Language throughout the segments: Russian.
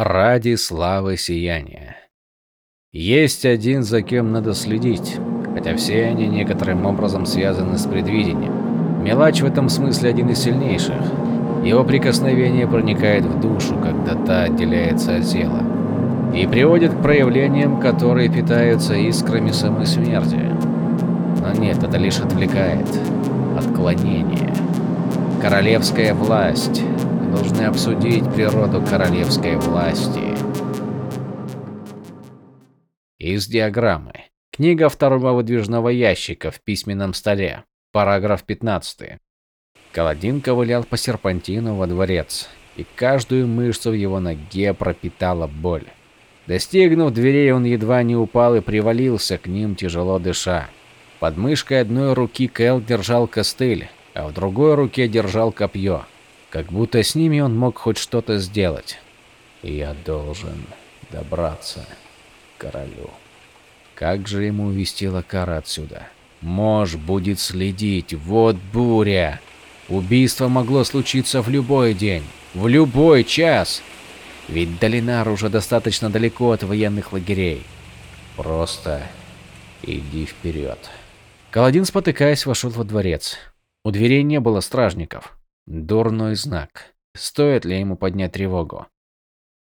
Ради славы сияния. Есть один, за кем надо следить, хотя все они некоторым образом связаны с предвидением. Мелач в этом смысле один из сильнейших. Его прикосновение проникает в душу, когда та отделяется от тела, и приводит к проявлениям, которые питаются искрами самой смерти. Но нет, это лишь отвлекает. Отклонение. Королевская власть. Должны обсудить природу королевской власти. Из диаграммы. Книга второго выдвижного ящика в письменном столе. Параграф 15. Каладин ковылял по серпантину во дворец, и каждую мышцу в его ноге пропитала боль. Достигнув дверей, он едва не упал и привалился к ним, тяжело дыша. Под мышкой одной руки Кэл держал костыль, а в другой руке держал копье. Как будто с ними он мог хоть что-то сделать. «Я должен добраться к королю». Как же ему увести Лакара отсюда? Мож будет следить. Вот буря. Убийство могло случиться в любой день, в любой час. Ведь Долинар уже достаточно далеко от военных лагерей. Просто иди вперед. Каладин, спотыкаясь, вошел во дворец. У дверей не было стражников. Дурной знак. Стоит ли ему поднять тревогу?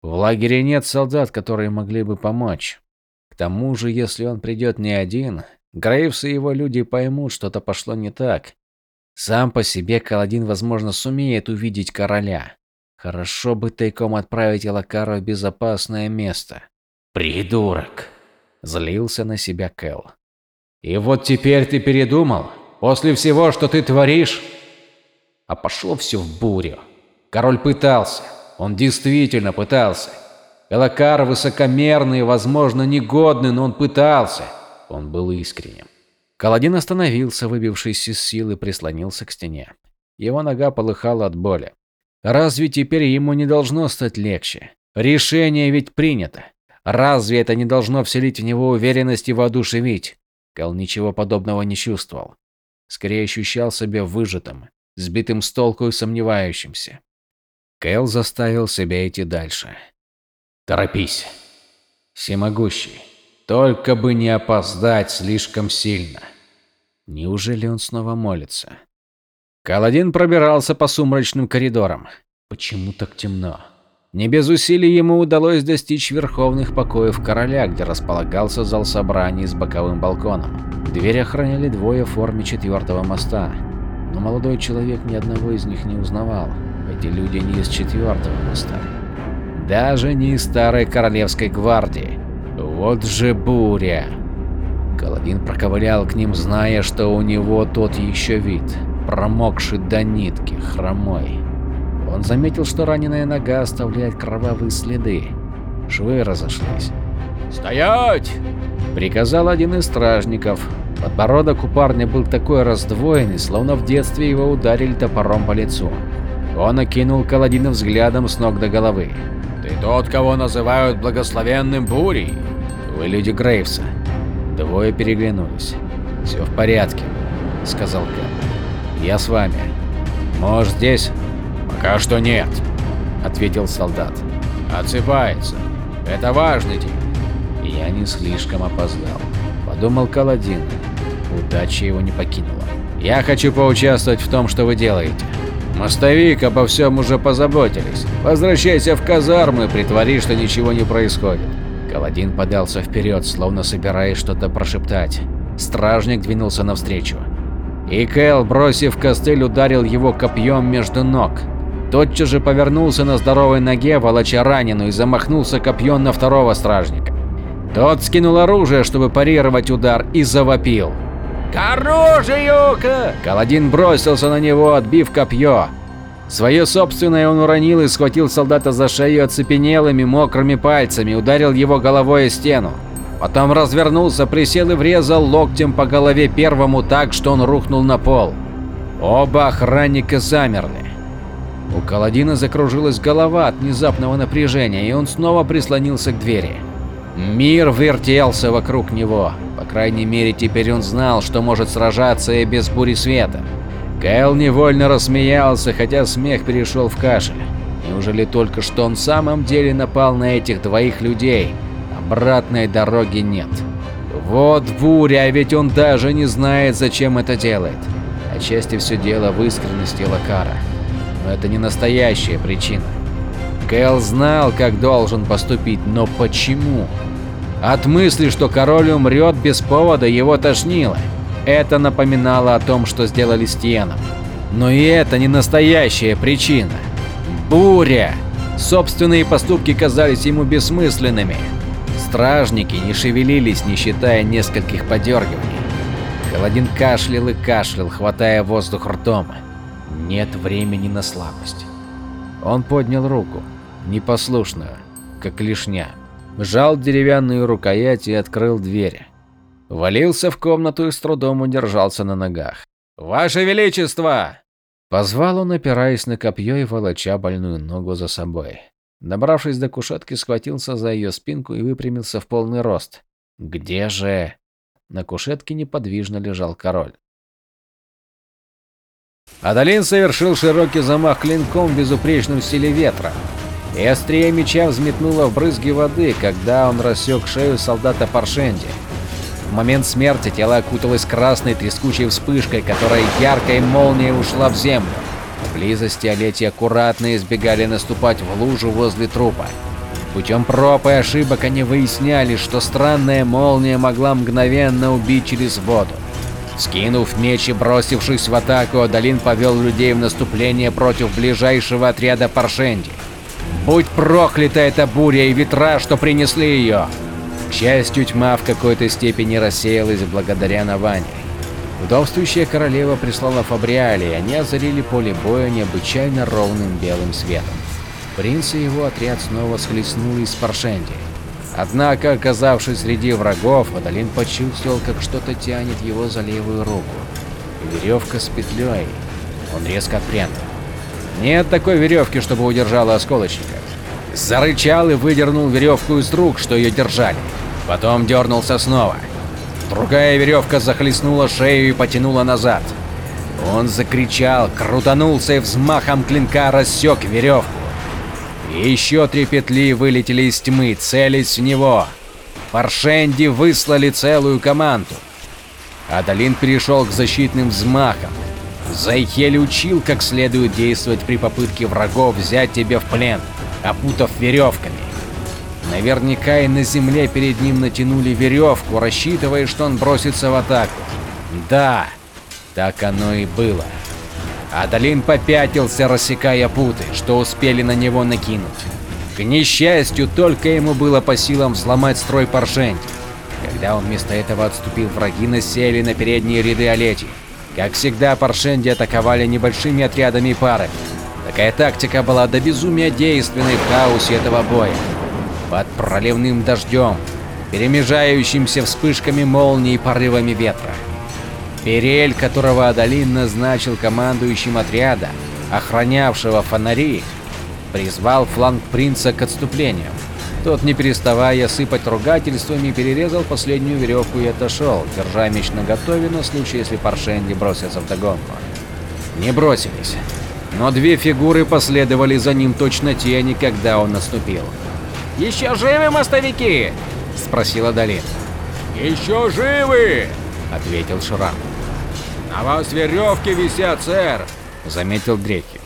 В лагере нет солдат, которые могли бы помочь. К тому же, если он придет не один, Грейвс и его люди поймут, что-то пошло не так. Сам по себе Каладин, возможно, сумеет увидеть короля. Хорошо бы тайком отправить Элакара в безопасное место. «Придурок!» – злился на себя Кэл. «И вот теперь ты передумал? После всего, что ты творишь?» А пошло все в бурю. Король пытался. Он действительно пытался. Элакар высокомерный, возможно, негодный, но он пытался. Он был искренним. Каладин остановился, выбившись из сил, и прислонился к стене. Его нога полыхала от боли. Разве теперь ему не должно стать легче? Решение ведь принято. Разве это не должно вселить в него уверенность и воодушевить? Кал ничего подобного не чувствовал. Скорее ощущал себя выжатым, сбитым с толку и сомневающимся. Кэл заставил себя идти дальше. Торопись. Всемогущий. Только бы не опоздать слишком сильно. Неужели он снова молится? Каладин пробирался по сумрачным коридорам. Почему так темно? Не без усилий ему удалось достичь верховных покоев короля, где располагался зал собраний с боковым балконом. Дверь охраняли двое в форме четвертого моста. Но молодой человек ни одного из них не узнавал. Эти люди не из четвертого моста. Даже не из старой королевской гвардии. Вот же буря. Каладин проковылял к ним, зная, что у него тот еще вид. Промокший до нитки, хромой. Он заметил, что раненая нога оставляет кровавые следы. Швы разошлись. «Стоять!» – приказал один из стражников. Подбородок у парня был такой раздвоенный, словно в детстве его ударили топором по лицу. Он окинул Каладина взглядом с ног до головы. Ты тот, кого называют благословенным бурей? Вы люди Грейвса. Двое переглянулись. Все в порядке, сказал Кэп. Я с вами. Может здесь? Пока что нет, ответил солдат. Отсыпается. Это важный день. Я не слишком опоздал, подумал Каладин. Удача его не покинула. Я хочу поучаствовать в том, что вы делаете. Мостовик обо всем уже позаботились. Возвращайся в казармы, притвори, что ничего не происходит. Каладин подался вперед, словно собираясь что-то прошептать. Стражник двинулся навстречу. И Кэл, бросив костыль, ударил его копьем между ног. Тотчас же повернулся на здоровой ноге, волоча раненую, и замахнулся копьем на второго стражника. Тот скинул оружие, чтобы парировать удар, и завопил. «К оружию!» Каладин бросился на него, отбив копье. Свое собственное он уронил и схватил солдата за шею оцепенелыми мокрыми пальцами, ударил его головой о стену. Потом развернулся, присел и врезал локтем по голове первому так, что он рухнул на пол. Оба охранника замерли. У Каладина закружилась голова от внезапного напряжения, и он снова прислонился к двери. Мир вертелся вокруг него. По крайней мере, теперь он знал, что может сражаться и без бури света. Кайл невольно рассмеялся, хотя смех перешел в кашель. Неужели только что он в самом деле напал на этих двоих людей? Обратной дороги нет. Вот буря, а ведь он даже не знает, зачем это делает. Отчасти все дело в искренности Лакара. Но это не настоящая причина. Кэл знал, как должен поступить, но почему? От мысли, что король умрет без повода, его тошнило. Это напоминало о том, что сделали с Тиеном. Но и это не настоящая причина. Буря! Собственные поступки казались ему бессмысленными. Стражники не шевелились, не считая нескольких подергиваний. Каладин кашлял и кашлял, хватая воздух ртом. Нет времени на слабость. Он поднял руку, непослушную, как клешня. Сжал деревянную рукоять и открыл дверь. Валился в комнату и с трудом удержался на ногах. «Ваше Величество!» Позвал он, опираясь на копье и волоча больную ногу за собой. Добравшись до кушетки, схватился за ее спинку и выпрямился в полный рост. «Где же?» На кушетке неподвижно лежал король. Адалин совершил широкий замах клинком в безупречном стиле ветра. И острие меча взметнуло в брызги воды, когда он рассек шею солдата Паршенди. В момент смерти тело окуталось красной трескучей вспышкой, которая яркой молнией ушла в землю. В близости Олети аккуратно избегали наступать в лужу возле трупа. Путем проб и ошибок они выясняли, что странная молния могла мгновенно убить через воду. Скинув меч и бросившись в атаку, Адалин повел людей в наступление против ближайшего отряда Паршенди. Будь проклята эта буря и ветра, что принесли ее! К счастью, тьма в какой-то степени рассеялась благодаря Наване. Вдовствующая королева прислала Фабриали, и они озарили поле боя необычайно ровным белым светом. Принц и его отряд снова схлестнулись с Паршенди. Однако, оказавшись среди врагов, Адалин почувствовал, как что-то тянет его за левую руку. Веревка с петлей. Он резко отпрянул. Нет такой веревки, чтобы удержала осколочника. Зарычал и выдернул веревку из рук, что ее держали. Потом дернулся снова. Другая веревка захлестнула шею и потянула назад. Он закричал, крутанулся и взмахом клинка рассек веревку. И еще три петли вылетели из тьмы, целясь в него. Паршенди выслали целую команду. Адалин перешел к защитным взмахам. Зайхель учил, как следует действовать при попытке врагов взять тебя в плен, опутав веревками. Наверняка и на земле перед ним натянули веревку, рассчитывая, что он бросится в атаку. Да, так оно и было. Адалин попятился, рассекая путы, что успели на него накинуть. К несчастью, только ему было по силам взломать строй Паршенти. Когда он вместо этого отступил, враги насели на передние ряды Олети. Как всегда, Паршенди атаковали небольшими отрядами и парами. Такая тактика была до безумия действенной в хаосе этого боя. Под проливным дождем, перемежающимся вспышками молний и порывами ветра. Перель, которого Адалин назначил командующим отряда, охранявшего фонари, призвал фланг принца к отступлению. Тот, не переставая сыпать ругательствами, перерезал последнюю веревку и отошел, держа меч наготове на случай, если Паршенди бросятся в догонку. Не бросились. Но две фигуры последовали за ним точно тени, когда он наступил. «Еще живы мостовики?» – спросила Долин. «Еще живы!» – ответил Шрам. «На вас веревки висят, сэр!» – заметил Дрехи.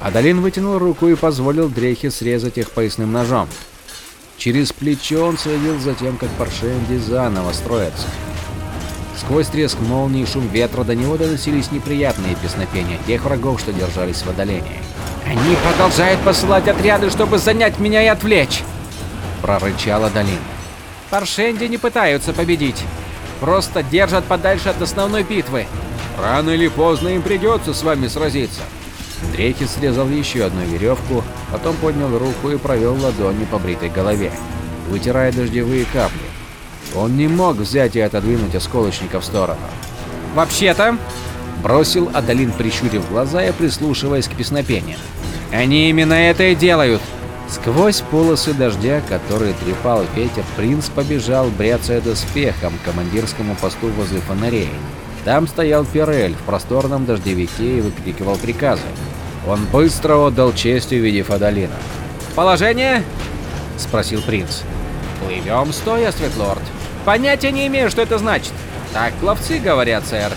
Адалин вытянул руку и позволил Дрехе срезать их поясным ножом. Через плечо он следил за тем, как Паршенди заново строится. Сквозь треск молнии и шум ветра до него доносились неприятные песнопения тех врагов, что держались в отдалении. «Они продолжают посылать отряды, чтобы занять меня и отвлечь!» прорычала Долин. «Паршенди не пытаются победить. Просто держат подальше от основной битвы. Рано или поздно им придется с вами сразиться. Дрейки срезал еще одну веревку, потом поднял руку и провел ладонью по бритой голове, вытирая дождевые капли. Он не мог взять и отодвинуть осколочника в сторону. «Вообще-то...» – бросил Адалин, прищурив глаза и прислушиваясь к песнопениям. «Они именно это и делают!» Сквозь полосы дождя, которые трепал ветер, принц побежал, бряцая доспехом, к командирскому посту возле фонарей. Там стоял Пирель в просторном дождевике и выкрикивал приказы. Он быстро отдал честь, увидев Адалина. «Положение?» – спросил принц. «Плывем стоя, Светлорд. Понятия не имею, что это значит. Так пловцы говорят, сэр.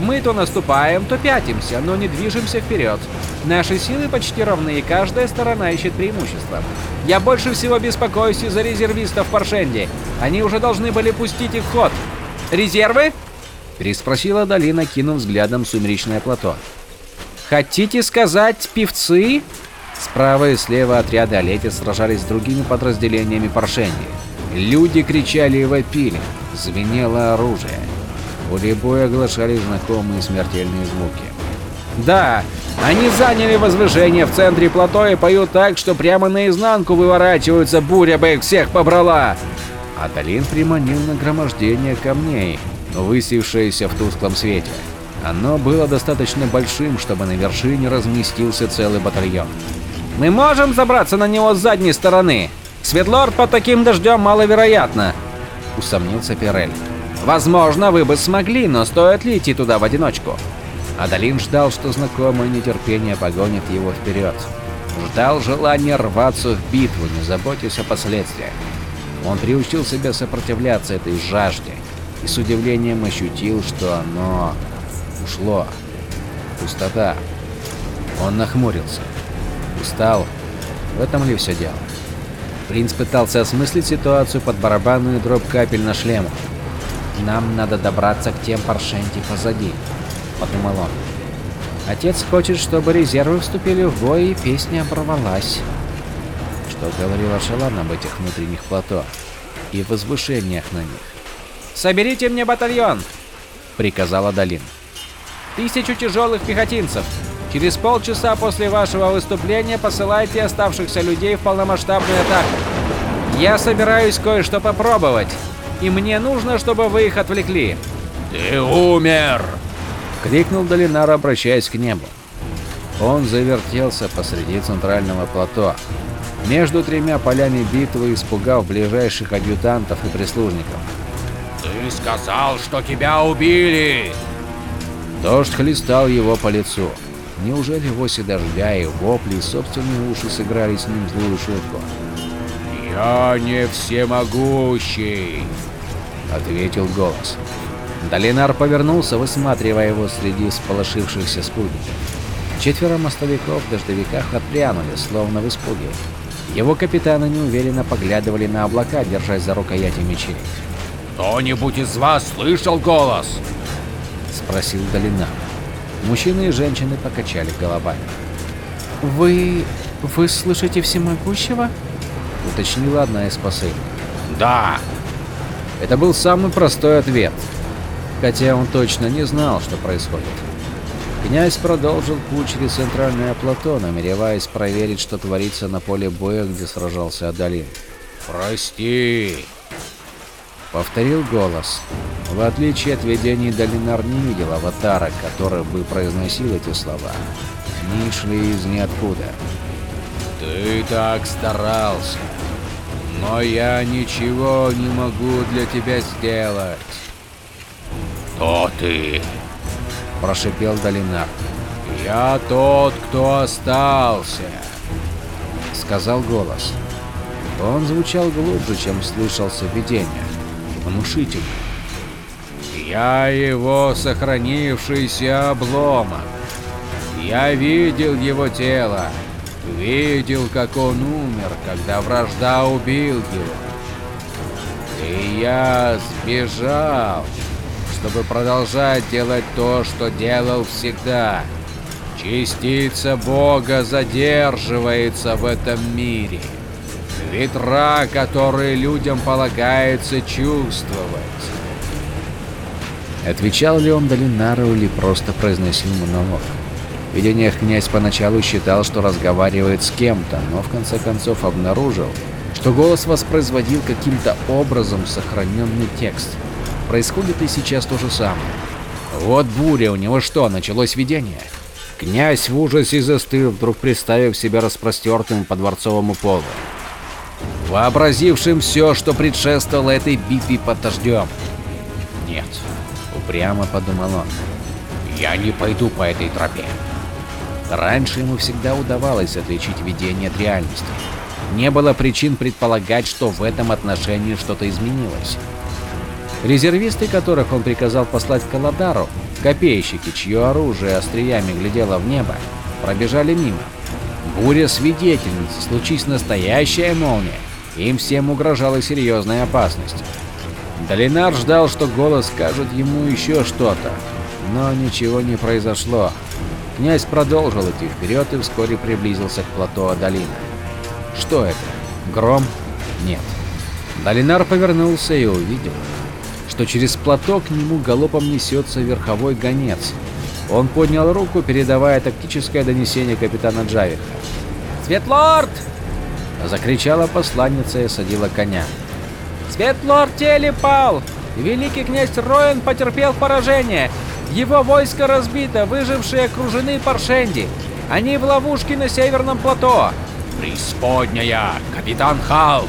Мы то наступаем, то пятимся, но не движемся вперед. Наши силы почти равны, и каждая сторона ищет преимущество. Я больше всего беспокоюсь из-за резервистов в Паршенде. Они уже должны были пустить их в ход. Резервы? Переспросила Долина, кинув взглядом сумеречное плато. Хотите сказать, певцы? Справа и слева отряды Олетец сражались с другими подразделениями Паршенди. Люди кричали и вопили, звенело оружие. Поле боя оглашали знакомые смертельные звуки. Да, они заняли возвышение в центре плато и поют так, что прямо наизнанку выворачиваются, буря бы их всех побрала. Адалин приманил нагромождение камней, высевшееся в тусклом свете. Оно было достаточно большим, чтобы на вершине разместился целый батальон. «Мы можем забраться на него с задней стороны? Светлорд под таким дождем маловероятно», — усомнился Пирель. Возможно, вы бы смогли, но стоит ли идти туда в одиночку? Адалин ждал, что знакомое нетерпение погонит его вперед. Ждал желания рваться в битву, не заботясь о последствиях. Он приучил себя сопротивляться этой жажде и с удивлением ощутил, что оно ушло. Пустота. Он нахмурился. Устал. В этом ли все дело? Принц пытался осмыслить ситуацию под барабанную дробь капель на шлемах. Нам надо добраться к тем паршенти позади, подумал он. Отец хочет, чтобы резервы вступили в бой, и песня оборвалась. Что говорил Ашалан об этих внутренних плато и возвышениях на них. «Соберите мне батальон!» — приказала Долин. «Тысячу тяжелых пехотинцев. Через полчаса после вашего выступления посылайте оставшихся людей в полномасштабную атаку. Я собираюсь кое-что попробовать и мне нужно, чтобы вы их отвлекли. Ты умер! крикнул Долинар, обращаясь к небу. Он завертелся посреди центрального плато, между тремя полями битвы, испугав ближайших адъютантов и прислужников. Ты сказал, что тебя убили! Дождь хлестал его по лицу. Неужели в оси дождя и вопли собственные уши сыграли с ним злую шутку? «Я не всемогущий!» — ответил голос. Долинар повернулся, высматривая его среди сполошившихся спутников. Четверо мостовиков в дождевиках отпрянули, словно в испуге. Его капитаны неуверенно поглядывали на облака, держась за рукояти мечей. «Кто-нибудь из вас слышал голос?» — спросил Долинар. Мужчины и женщины покачали головами. «Вы... вы слышите всемогущего?» — уточнила одна из посыльных. «Да!» Это был самый простой ответ, хотя он точно не знал, что происходит. Князь продолжил путь через центральное плато, намереваясь проверить, что творится на поле боя, где сражался Адалин. «Прости!» Повторил голос. В отличие от видений, Долинар не видел аватара, который бы произносил эти слова. Они шли из ниоткуда. «Ты так старался!» но я ничего не могу для тебя сделать. Кто ты? Прошипел Долинар. Я тот, кто остался. Сказал голос. Он звучал глубже, чем слышался видение. Внушительно. Я его сохранившийся обломок. Я видел его тело. Видел, как он умер, когда вражда убил его. И я сбежал, чтобы продолжать делать то, что делал всегда. Частица Бога задерживается в этом мире. Ветра, которые людям полагается чувствовать. Отвечал ли он Долинару или просто произносил монолог? В видениях князь поначалу считал, что разговаривает с кем-то, но в конце концов обнаружил, что голос воспроизводил каким-то образом сохраненный текст. Происходит и сейчас то же самое. Вот буря, у него что, началось видение? Князь в ужасе застыл, вдруг представив себя распростертым по дворцовому полу. Вообразившим все, что предшествовало этой битве под дождем. Нет, упрямо подумал он. Я не пойду по этой тропе. Раньше ему всегда удавалось отличить видение от реальности. Не было причин предполагать, что в этом отношении что-то изменилось. Резервисты, которых он приказал послать к Каладару, копейщики, чье оружие остриями глядело в небо, пробежали мимо. Буря свидетельниц, случись настоящая молния, им всем угрожала серьезная опасность. Долинар ждал, что голос скажет ему еще что-то, но ничего не произошло. Князь продолжил идти вперед и вскоре приблизился к плато долины. Что это? Гром? Нет. Долинар повернулся и увидел, что через плато к нему галопом несется верховой гонец. Он поднял руку, передавая тактическое донесение капитана Джавиха. «Светлорд!» – закричала посланница и садила коня. «Светлорд Телепал! Великий князь Роен потерпел поражение! Его войско разбито, выжившие окружены Паршенди! Они в ловушке на северном плато!» «Преисподняя! Капитан Халл!»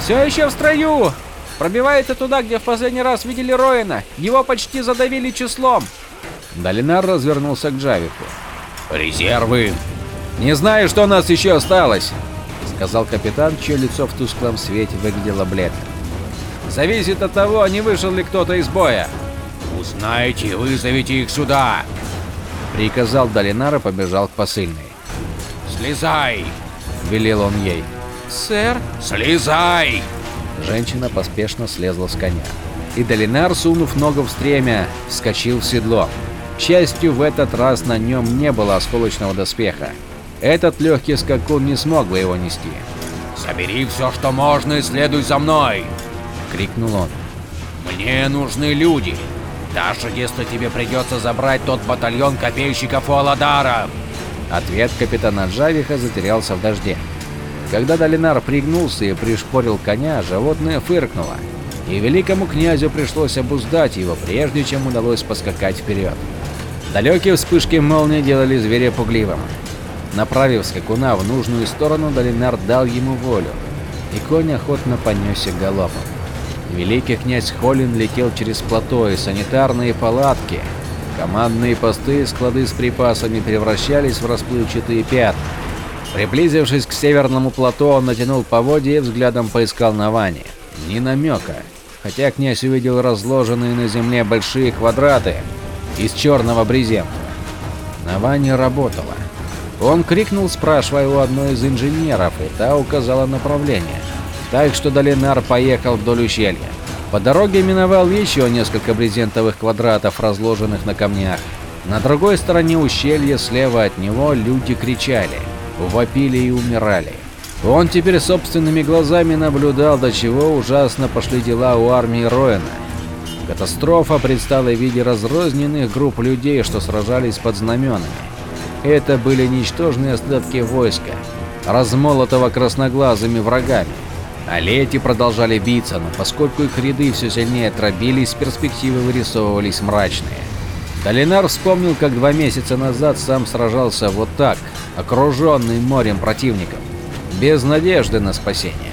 «Все еще в строю! Пробивается туда, где в последний раз видели Роина! Его почти задавили числом!» Долинар развернулся к Джавику. «Резервы!» «Не знаю, что у нас еще осталось!» Сказал капитан, чье лицо в тусклом свете выглядело бледно. «Зависит от того, не вышел ли кто-то из боя!» «Узнаете и вызовите их сюда!» Приказал Долинар и побежал к посыльной. «Слезай!» – велел он ей. «Сэр?» «Слезай!» Женщина поспешно слезла с коня. И Долинар, сунув ногу в стремя, вскочил в седло. К счастью, в этот раз на нем не было осколочного доспеха. Этот легкий скакун не смог бы его нести. «Собери все, что можно, и следуй за мной!» — крикнул он. «Мне нужны люди, даже если тебе придется забрать тот батальон копейщиков у Аладара!» Ответ капитана Джавиха затерялся в дожде. Когда Долинар пригнулся и пришпорил коня, животное фыркнуло, и великому князю пришлось обуздать его, прежде чем удалось поскакать вперед. Далекие вспышки молнии делали зверя пугливым. Направив скакуна в нужную сторону, Долинар дал ему волю, и конь охотно понесся галопом. Великий князь Холин летел через плато и санитарные палатки. Командные посты и склады с припасами превращались в расплывчатые пятна. Приблизившись к северному плато, он натянул поводья и взглядом поискал Навани. Ни намека, хотя князь увидел разложенные на земле большие квадраты из черного брезента. Навани работала. Он крикнул, спрашивая у одной из инженеров, и та указала направление. Так что Долинар поехал вдоль ущелья. По дороге миновал еще несколько брезентовых квадратов, разложенных на камнях. На другой стороне ущелья, слева от него, люди кричали, вопили и умирали. Он теперь собственными глазами наблюдал, до чего ужасно пошли дела у армии Роэна. Катастрофа предстала в виде разрозненных групп людей, что сражались под знаменами. Это были ничтожные остатки войска, размолотого красноглазыми врагами. А лети продолжали биться, но поскольку их ряды все сильнее дробились, перспективы вырисовывались мрачные. Долинар вспомнил, как два месяца назад сам сражался вот так, окруженный морем противников, без надежды на спасение.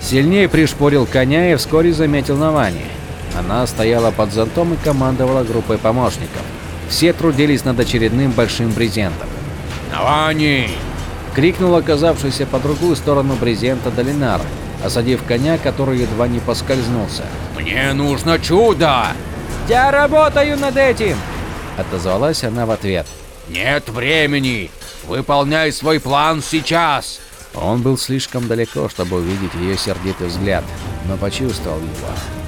Сильнее пришпорил коня и вскоре заметил Навани. Она стояла под зонтом и командовала группой помощников. Все трудились над очередным большим брезентом. «Навани!» — крикнул оказавшийся по другую сторону брезента Долинар, осадив коня, который едва не поскользнулся. «Мне нужно чудо!» «Я работаю над этим!» — отозвалась она в ответ. «Нет времени! Выполняй свой план сейчас!» Он был слишком далеко, чтобы увидеть ее сердитый взгляд, но почувствовал его.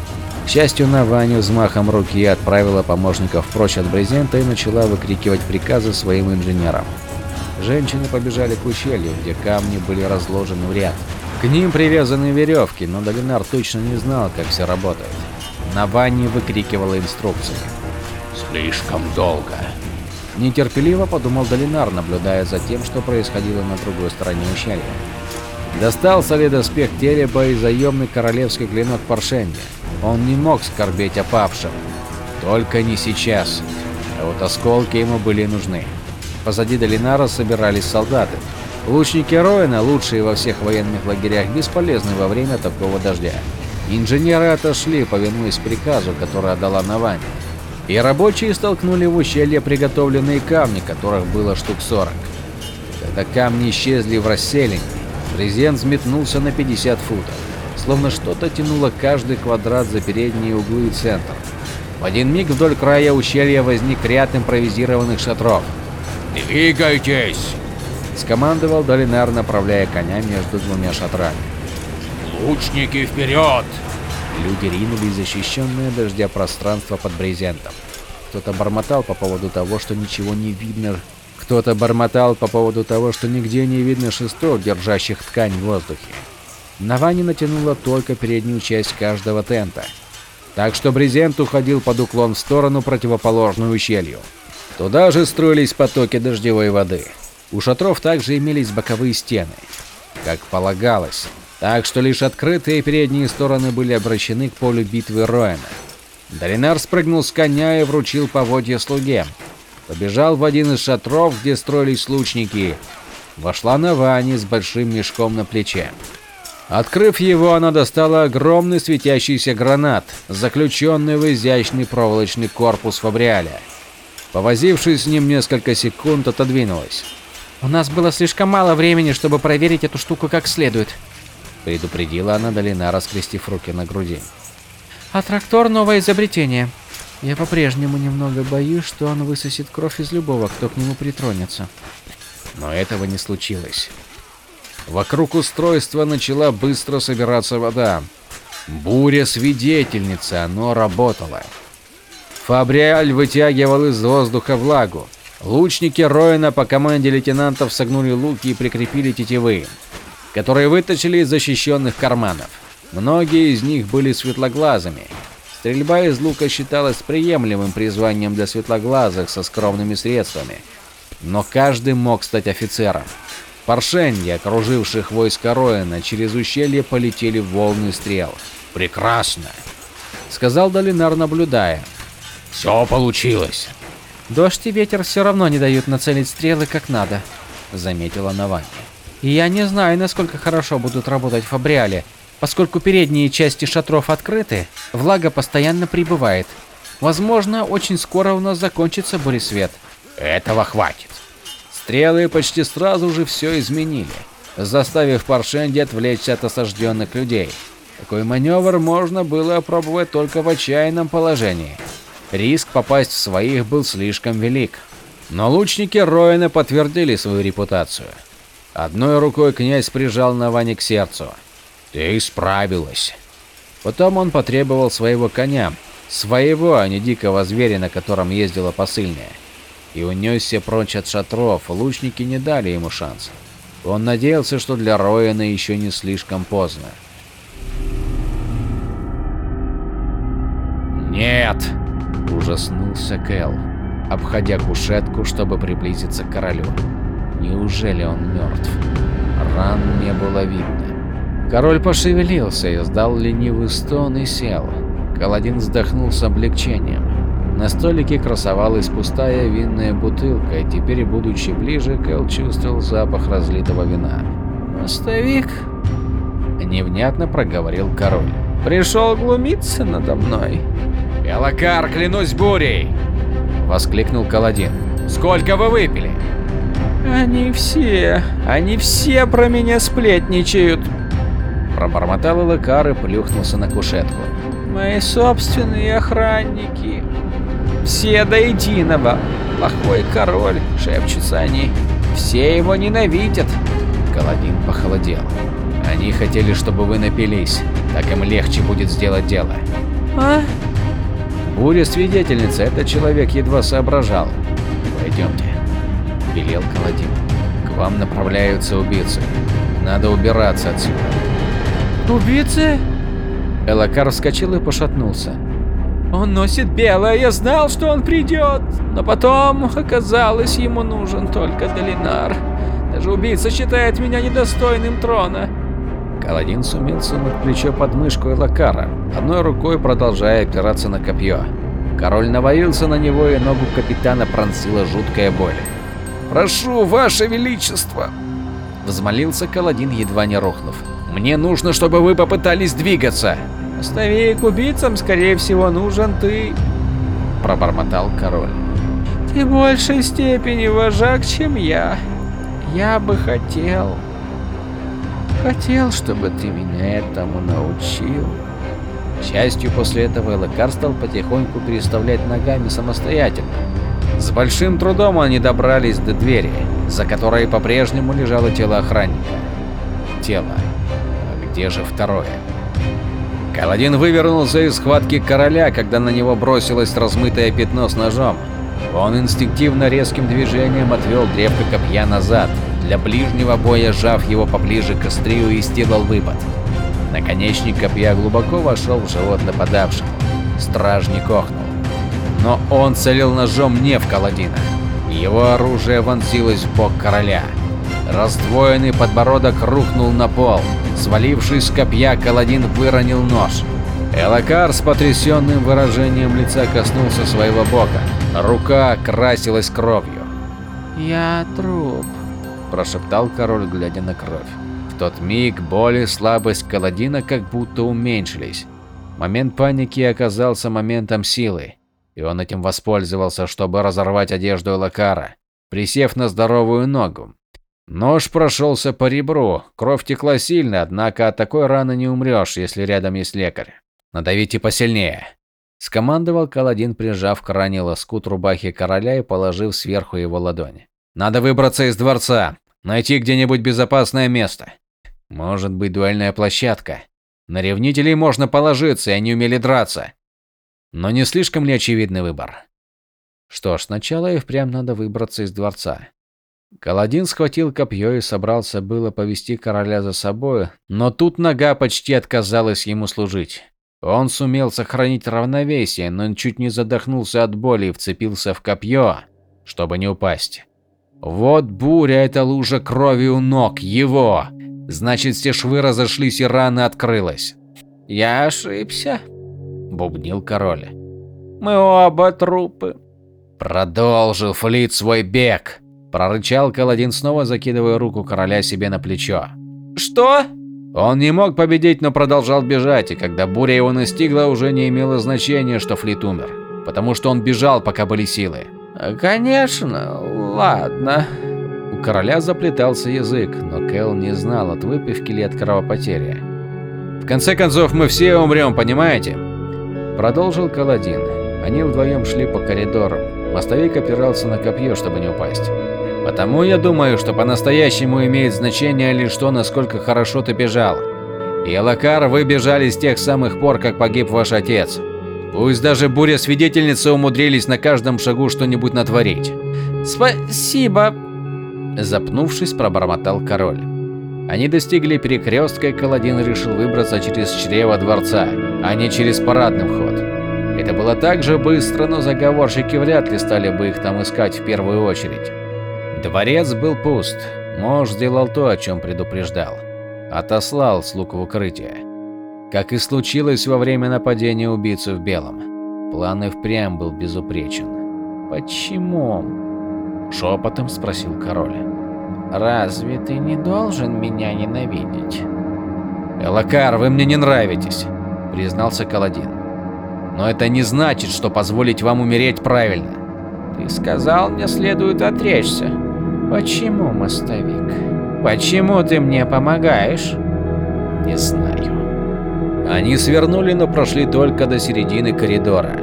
К счастью, Наваню взмахом руки отправила помощников прочь от брезента и начала выкрикивать приказы своим инженерам. Женщины побежали к ущелью, где камни были разложены в ряд. К ним привязаны веревки, но Долинар точно не знал, как все работает. Навани выкрикивала инструкции. «Слишком долго», — нетерпеливо подумал Долинар, наблюдая за тем, что происходило на другой стороне ущелья. Достался ли доспех Тереба и заемный королевский клинок Паршенди? Он не мог скорбеть о павшем. Только не сейчас. А вот осколки ему были нужны. Позади Долинара собирались солдаты. Лучники Роина, лучшие во всех военных лагерях, бесполезны во время такого дождя. Инженеры отошли, повинуясь приказу, который отдала Навани. и рабочие столкнули в ущелье приготовленные камни, которых было штук 40. Когда камни исчезли в расселении, брезент взметнулся на 50 футов, словно что-то тянуло каждый квадрат за передние углы и центр. В один миг вдоль края ущелья возник ряд импровизированных шатров. «Двигайтесь!» – скомандовал Долинар, направляя коня между двумя шатрами. «Лучники вперед!» Люди ринулись защищенное дождя пространство под брезентом. Кто-то бормотал по поводу того, что ничего не видно. Кто-то бормотал по поводу того, что нигде не видно шестов, держащих ткань в воздухе. Навани натянула только переднюю часть каждого тента, так что брезент уходил под уклон в сторону, противоположную ущелью. Туда же строились потоки дождевой воды. У шатров также имелись боковые стены, как полагалось, так что лишь открытые передние стороны были обращены к полю битвы Роэна. Долинар спрыгнул с коня и вручил поводья слуге. Побежал в один из шатров, где строились лучники. Вошла Навани с большим мешком на плече. Открыв его, она достала огромный светящийся гранат, заключенный в изящный проволочный корпус фабриаля. Повозившись с ним несколько секунд, отодвинулась. «У нас было слишком мало времени, чтобы проверить эту штуку как следует», — предупредила она Долина, раскрестив руки на груди. «А трактор — новое изобретение. Я по-прежнему немного боюсь, что он высосет кровь из любого, кто к нему притронется». Но этого не случилось. Вокруг устройства начала быстро собираться вода. Буря-свидетельница, оно работало. Фабриаль вытягивал из воздуха влагу. Лучники Роина по команде лейтенантов согнули луки и прикрепили тетивы, которые вытащили из защищенных карманов. Многие из них были светлоглазыми. Стрельба из лука считалась приемлемым призванием для светлоглазых со скромными средствами. Но каждый мог стать офицером. Паршеньи, окруживших войско Роина, через ущелье полетели волны стрел. «Прекрасно!» — сказал Долинар, наблюдая. «Все получилось!» «Дождь и ветер все равно не дают нацелить стрелы как надо», — заметила Навани. «И я не знаю, насколько хорошо будут работать фабриали, поскольку передние части шатров открыты, влага постоянно прибывает. Возможно, очень скоро у нас закончится буресвет». «Этого хватит!» Стрелы почти сразу же все изменили, заставив Паршенди отвлечься от осажденных людей. Такой маневр можно было опробовать только в отчаянном положении. Риск попасть в своих был слишком велик. Но лучники Роина подтвердили свою репутацию. Одной рукой князь прижал Навани к сердцу. «Ты справилась!» Потом он потребовал своего коня, своего, а не дикого зверя, на котором ездила посыльная и унесся прочь от шатров, лучники не дали ему шанса. Он надеялся, что для Рояна еще не слишком поздно. «Нет!» – ужаснулся Кэл, обходя кушетку, чтобы приблизиться к королю. Неужели он мертв? Ран не было видно. Король пошевелился, издал ленивый стон и сел. Каладин вздохнул с облегчением. На столике красовалась пустая винная бутылка, и теперь, будучи ближе, Кэл чувствовал запах разлитого вина. «Мостовик?» – невнятно проговорил король. «Пришел глумиться надо мной?» «Элакар, клянусь бурей!» – воскликнул Каладин. «Сколько вы выпили?» «Они все, они все про меня сплетничают!» Пробормотал Элакар и плюхнулся на кушетку. «Мои собственные охранники!» Все до единого. Плохой король, шепчутся они. Все его ненавидят. Каладин похолодел. Они хотели, чтобы вы напились. Так им легче будет сделать дело. А? Буря свидетельница, этот человек едва соображал. Пойдемте, велел Каладин. К вам направляются убийцы. Надо убираться отсюда. Убийцы? Элакар вскочил и пошатнулся. Он носит белое, я знал, что он придет. Но потом оказалось, ему нужен только Долинар. Даже убийца считает меня недостойным трона. Каладин сумел сунуть плечо под мышку Элакара, одной рукой продолжая опираться на копье. Король навалился на него, и ногу капитана пронзила жуткая боль. «Прошу, ваше величество!» Взмолился Каладин, едва не рухнув. «Мне нужно, чтобы вы попытались двигаться!» Оставей к убийцам, скорее всего, нужен ты. пробормотал король. Ты в большей степени вожак, чем я. Я бы хотел... Хотел, чтобы ты меня этому научил. К счастью, после этого Элакар стал потихоньку переставлять ногами самостоятельно. С большим трудом они добрались до двери, за которой по-прежнему лежало тело охранника. Тело. А где же второе? Каладин вывернулся из схватки короля, когда на него бросилось размытое пятно с ножом. Он инстинктивно резким движением отвел древко копья назад, для ближнего боя сжав его поближе к острию и сделал выпад. Наконечник копья глубоко вошел в живот нападавшему. Стражник охнул. Но он целил ножом не в Каладина. Его оружие вонзилось в бок короля. Раздвоенный подбородок рухнул на пол. Свалившись с копья, Каладин выронил нож. Элакар с потрясенным выражением лица коснулся своего бока. Рука красилась кровью. «Я труп», – прошептал король, глядя на кровь. В тот миг боль и слабость Каладина как будто уменьшились. Момент паники оказался моментом силы, и он этим воспользовался, чтобы разорвать одежду Элакара, присев на здоровую ногу. Нож прошелся по ребру, кровь текла сильно, однако от такой раны не умрешь, если рядом есть лекарь. «Надавите посильнее», – скомандовал Каладин, прижав к ране лоскут рубахи короля и положив сверху его ладони. «Надо выбраться из дворца, найти где-нибудь безопасное место. Может быть, дуэльная площадка. На ревнителей можно положиться, и они умели драться. Но не слишком ли очевидный выбор? Что ж, сначала и впрямь надо выбраться из дворца. Каладин схватил копье и собрался было повести короля за собой, но тут нога почти отказалась ему служить. Он сумел сохранить равновесие, но чуть не задохнулся от боли и вцепился в копье, чтобы не упасть. Вот буря – это лужа крови у ног, его! Значит, все швы разошлись и рана открылась. «Я ошибся», – бубнил король. «Мы оба трупы». Продолжил Флит свой бег. Прорычал Каладин, снова закидывая руку короля себе на плечо. «Что?» Он не мог победить, но продолжал бежать, и когда буря его настигла, уже не имело значения, что Флит умер. Потому что он бежал, пока были силы. «Конечно, ладно», короля заплетался язык, но Кэл не знал, от выпивки ли от кровопотери. «В конце концов, мы все умрем, понимаете?» Продолжил Каладин. Они вдвоем шли по коридору. Мостовик опирался на копье, чтобы не упасть. «Потому я думаю, что по-настоящему имеет значение лишь то, насколько хорошо ты бежал. И Лакар, вы бежали с тех самых пор, как погиб ваш отец. Пусть даже буря-свидетельницы умудрились на каждом шагу что-нибудь натворить». «Спасибо», Запнувшись, пробормотал король. Они достигли перекрестка, и Каладин решил выбраться через чрево дворца, а не через парадный вход. Это было так же быстро, но заговорщики вряд ли стали бы их там искать в первую очередь. Дворец был пуст. Мож сделал то, о чем предупреждал. Отослал слуг в укрытие. Как и случилось во время нападения убийцы в белом. План и впрямь был безупречен. Почему? Шепотом спросил король. «Разве ты не должен меня ненавидеть?» «Элакар, вы мне не нравитесь», – признался Каладин. «Но это не значит, что позволить вам умереть правильно». «Ты сказал, мне следует отречься. Почему, мостовик? Почему ты мне помогаешь?» «Не знаю». Они свернули, но прошли только до середины коридора,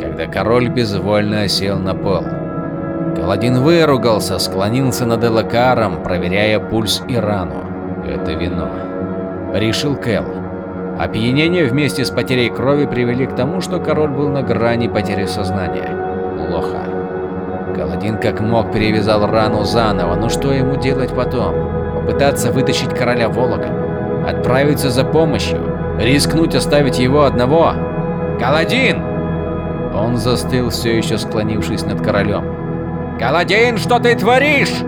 когда король безвольно осел на пол. Каладин выругался, склонился над Элакаром, проверяя пульс и рану. Это вино. Решил Кэл. Опьянение вместе с потерей крови привели к тому, что король был на грани потери сознания. Плохо. Каладин как мог перевязал рану заново, но что ему делать потом? Попытаться вытащить короля волоком? Отправиться за помощью? Рискнуть оставить его одного? Каладин! Он застыл, все еще склонившись над королем. «Каладин, что ты творишь?»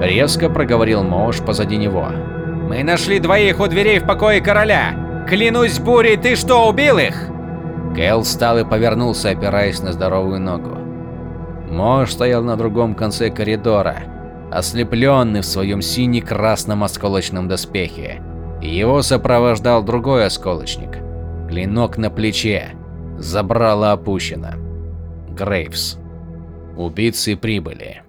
Резко проговорил Мош позади него. «Мы нашли двоих у дверей в покое короля. Клянусь бурей, ты что, убил их?» Кэл встал и повернулся, опираясь на здоровую ногу. Мош стоял на другом конце коридора, ослепленный в своем сине-красном осколочном доспехе. Его сопровождал другой осколочник. Клинок на плече. Забрало опущено. Грейвс. Убийцы прибыли.